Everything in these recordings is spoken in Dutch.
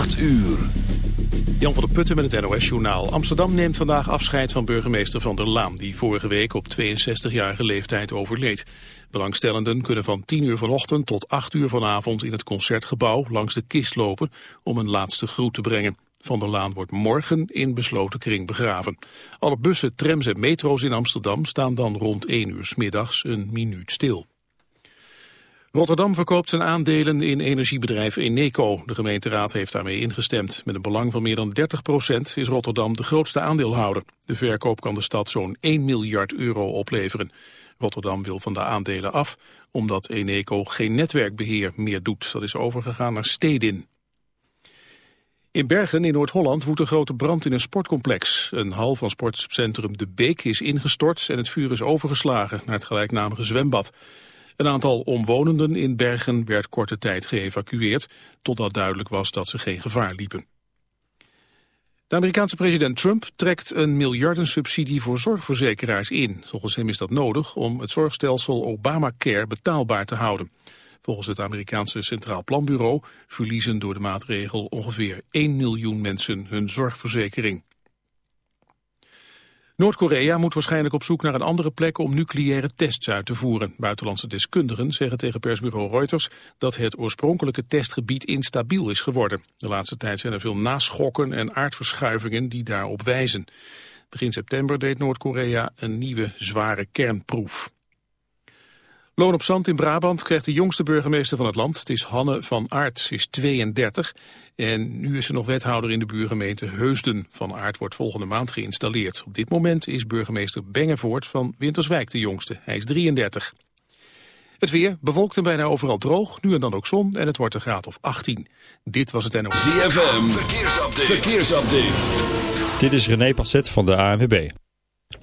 8 uur. Jan van der Putten met het NOS-journaal. Amsterdam neemt vandaag afscheid van burgemeester Van der Laan... die vorige week op 62-jarige leeftijd overleed. Belangstellenden kunnen van 10 uur vanochtend tot 8 uur vanavond... in het Concertgebouw langs de kist lopen om een laatste groet te brengen. Van der Laan wordt morgen in besloten kring begraven. Alle bussen, trams en metro's in Amsterdam staan dan rond 1 uur s middags een minuut stil. Rotterdam verkoopt zijn aandelen in energiebedrijf Eneco. De gemeenteraad heeft daarmee ingestemd. Met een belang van meer dan 30 procent is Rotterdam de grootste aandeelhouder. De verkoop kan de stad zo'n 1 miljard euro opleveren. Rotterdam wil van de aandelen af, omdat Eneco geen netwerkbeheer meer doet. Dat is overgegaan naar Stedin. In Bergen in Noord-Holland woedt een grote brand in een sportcomplex. Een hal van sportcentrum De Beek is ingestort en het vuur is overgeslagen naar het gelijknamige zwembad. Een aantal omwonenden in Bergen werd korte tijd geëvacueerd, totdat duidelijk was dat ze geen gevaar liepen. De Amerikaanse president Trump trekt een miljardensubsidie voor zorgverzekeraars in. Volgens hem is dat nodig om het zorgstelsel Obamacare betaalbaar te houden. Volgens het Amerikaanse Centraal Planbureau verliezen door de maatregel ongeveer 1 miljoen mensen hun zorgverzekering. Noord-Korea moet waarschijnlijk op zoek naar een andere plek om nucleaire tests uit te voeren. Buitenlandse deskundigen zeggen tegen persbureau Reuters dat het oorspronkelijke testgebied instabiel is geworden. De laatste tijd zijn er veel naschokken en aardverschuivingen die daarop wijzen. Begin september deed Noord-Korea een nieuwe zware kernproef. Loon op Zand in Brabant krijgt de jongste burgemeester van het land. Het is Hanne van Aert, ze is 32. En nu is ze nog wethouder in de buurgemeente Heusden. Van Aert wordt volgende maand geïnstalleerd. Op dit moment is burgemeester Bengevoort van Winterswijk de jongste. Hij is 33. Het weer bewolkt en bijna overal droog, nu en dan ook zon en het wordt een graad of 18. Dit was het NOS. ZFM, verkeersupdate. verkeersupdate. Dit is René Passet van de ANWB.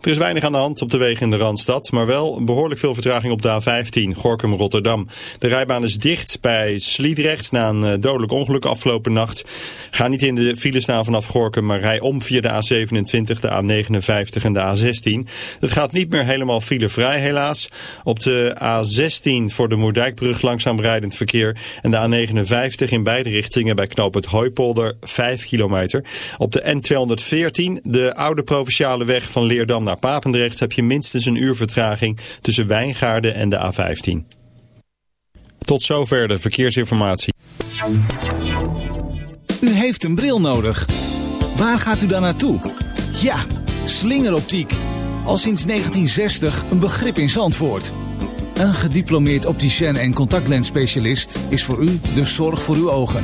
Er is weinig aan de hand op de wegen in de Randstad, maar wel behoorlijk veel vertraging op de A15, Gorkum-Rotterdam. De rijbaan is dicht bij Sliedrecht na een eh, dodelijk ongeluk afgelopen nacht. Ga niet in de file staan vanaf Gorkum, maar rij om via de A27, de A59 en de A16. Het gaat niet meer helemaal filevrij helaas. Op de A16 voor de Moerdijkbrug langzaam rijdend verkeer en de A59 in beide richtingen bij knoop het Hooipolder 5 kilometer. Op de N214, de oude provinciale weg van Leerdam naar Papendrecht heb je minstens een uur vertraging tussen Wijngaarden en de A15. Tot zover de verkeersinformatie. U heeft een bril nodig. Waar gaat u dan naartoe? Ja, slingeroptiek. Al sinds 1960 een begrip in Zandvoort. Een gediplomeerd opticien en contactlensspecialist is voor u de zorg voor uw ogen.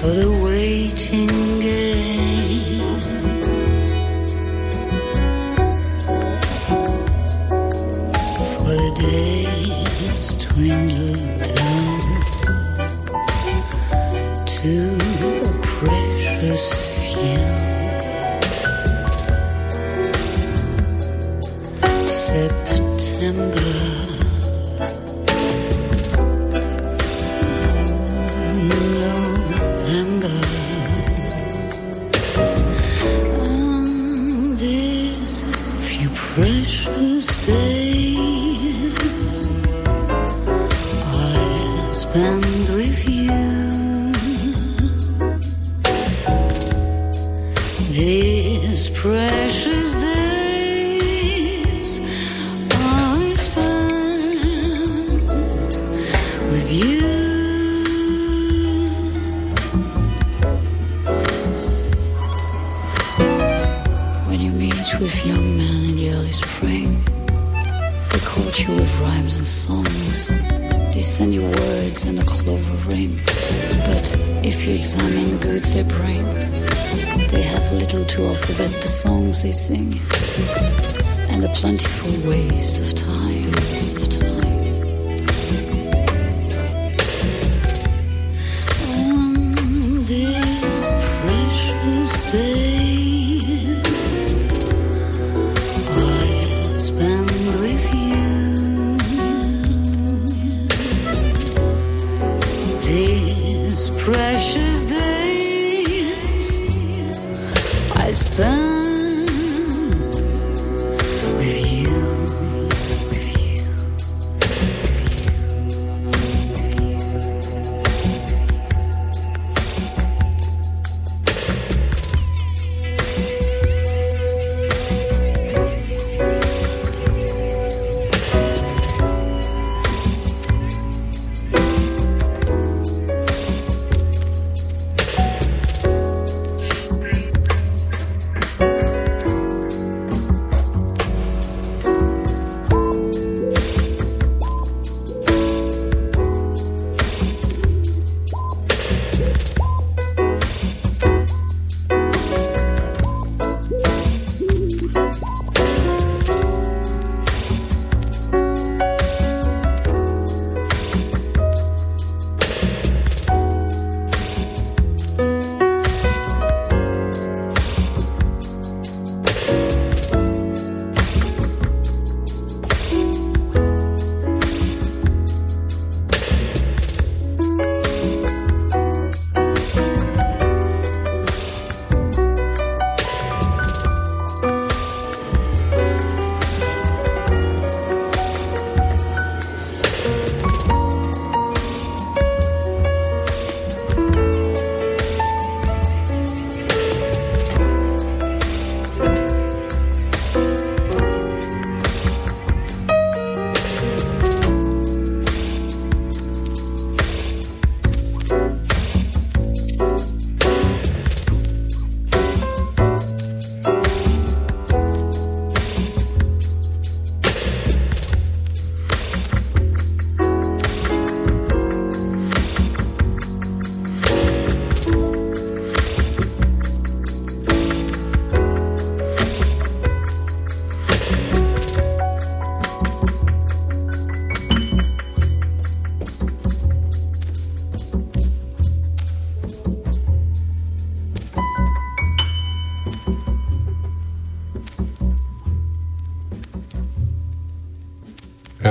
for the waiting game. For the days dwindle down to a precious few. September. and the plentiful waste.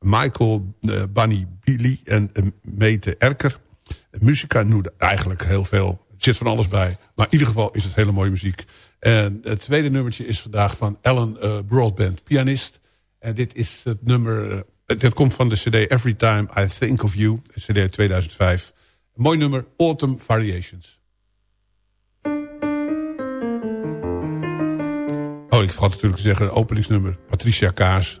Michael uh, Bunny Billy en uh, Mete Erker. Muzika noemde eigenlijk heel veel. Er zit van alles bij. Maar in ieder geval is het hele mooie muziek. En het tweede nummertje is vandaag van Alan uh, Broadband, pianist. En dit is het nummer... dit komt van de cd Every Time I Think of You. cd 2005. Een mooi nummer, Autumn Variations. Oh, ik vergat natuurlijk te zeggen, openingsnummer. Patricia Kaas,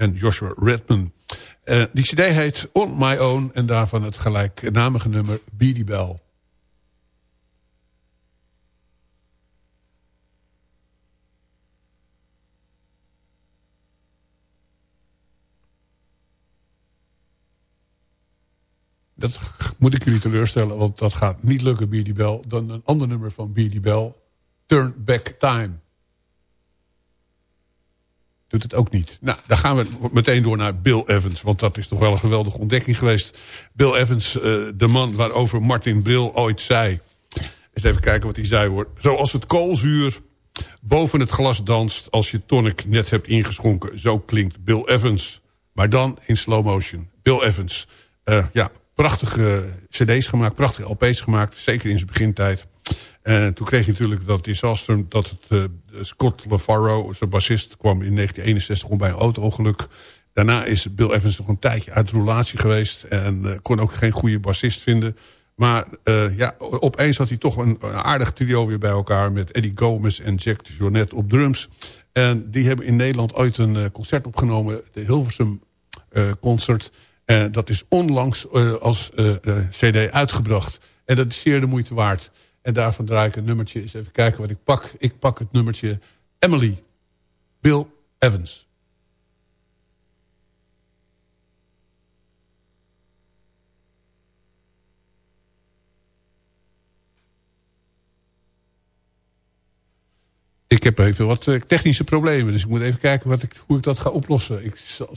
En Joshua Redman. Uh, die cd heet On My Own en daarvan het gelijknamige nummer Beady Bell. Dat moet ik jullie teleurstellen, want dat gaat niet lukken, Beady Bell. Dan een ander nummer van Beady Bell, Turn Back Time doet het ook niet. Nou, dan gaan we meteen door naar Bill Evans. Want dat is toch wel een geweldige ontdekking geweest. Bill Evans, uh, de man waarover Martin Brill ooit zei. Eens even kijken wat hij zei hoor. Zoals het koolzuur boven het glas danst... als je tonic net hebt ingeschonken. Zo klinkt Bill Evans. Maar dan in slow motion. Bill Evans. Uh, ja, prachtige cd's gemaakt, prachtige LP's gemaakt. Zeker in zijn begintijd. En toen kreeg je natuurlijk dat disaster dat het, uh, Scott LaFaro, zijn bassist, kwam in 1961 om bij een auto-ongeluk. Daarna is Bill Evans nog een tijdje uit relatie geweest en uh, kon ook geen goede bassist vinden. Maar ja, opeens had hij toch een, aardig trio weer bij elkaar met Eddie Gomez en Jack de Jonet op drums. En die hebben in Nederland ooit een concert opgenomen, de Hilversum Concert. En dat is onlangs als cd uitgebracht. En dat is zeer de moeite waard. En daarvan draai ik een nummertje. Eens even kijken wat ik pak. Ik pak het nummertje Emily. Bill Evans. Ik heb even wat eh, technische problemen. Dus ik moet even kijken wat ik, hoe ik dat ga oplossen. Ik zal,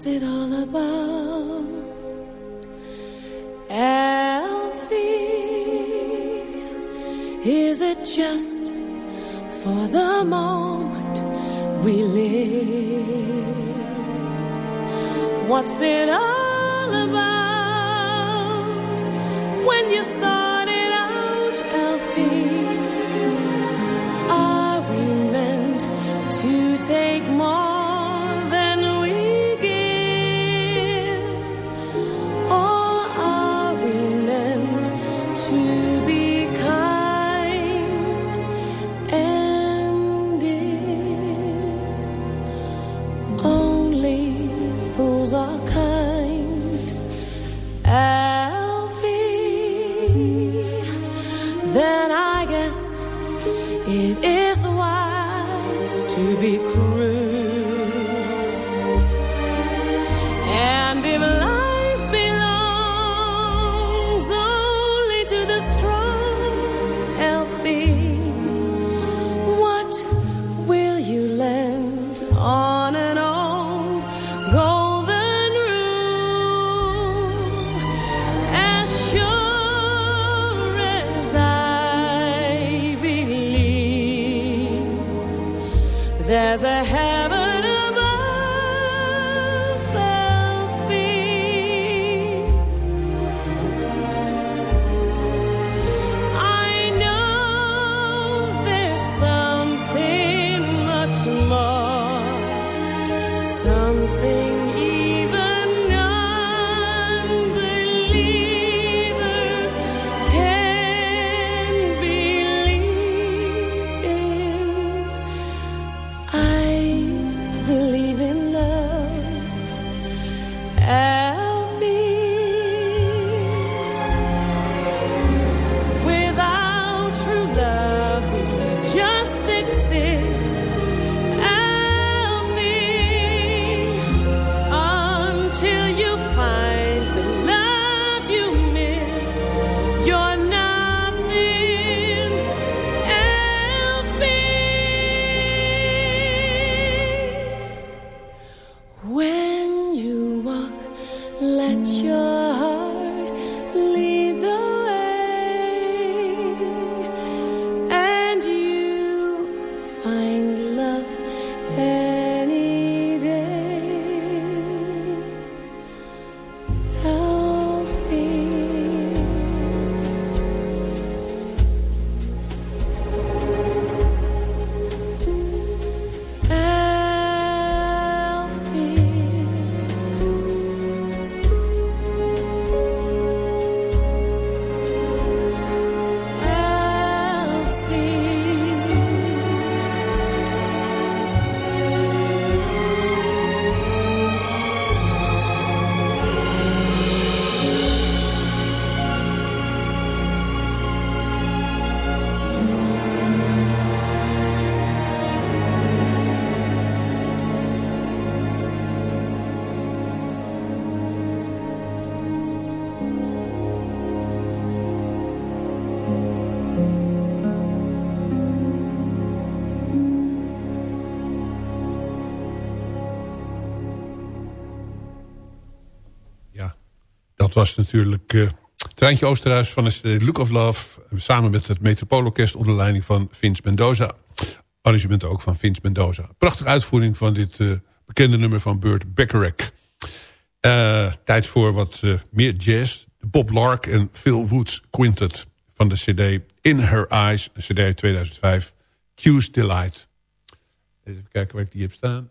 What's it all about? Alfie, is it just for the moment we live? What's it all about when you saw? Something dat was natuurlijk uh, Treintje Oosterhuis van de CD Look of Love... samen met het Metropoolorkest onder leiding van Vince Mendoza. Arrangement ook van Vince Mendoza. Prachtige uitvoering van dit uh, bekende nummer van Burt Bacharach. Uh, tijd voor wat meer jazz. Bob Lark en Phil Woods Quintet van de CD In Her Eyes, CD 2005. Q's Delight. Even kijken waar ik die heb staan.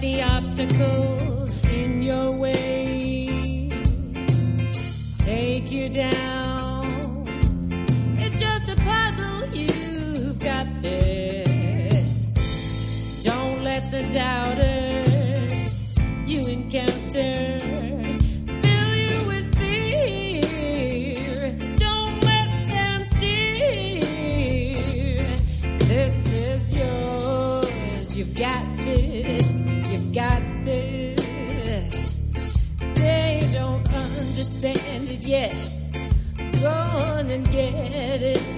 the obstacle. And get it.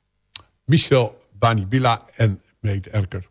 Michel Banibila en Meet Erker.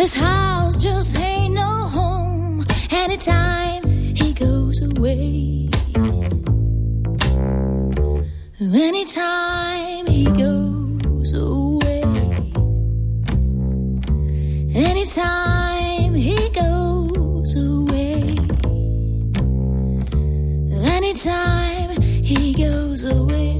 This house just ain't no home anytime he goes away. Anytime he goes away. Anytime he goes away. Anytime he goes away.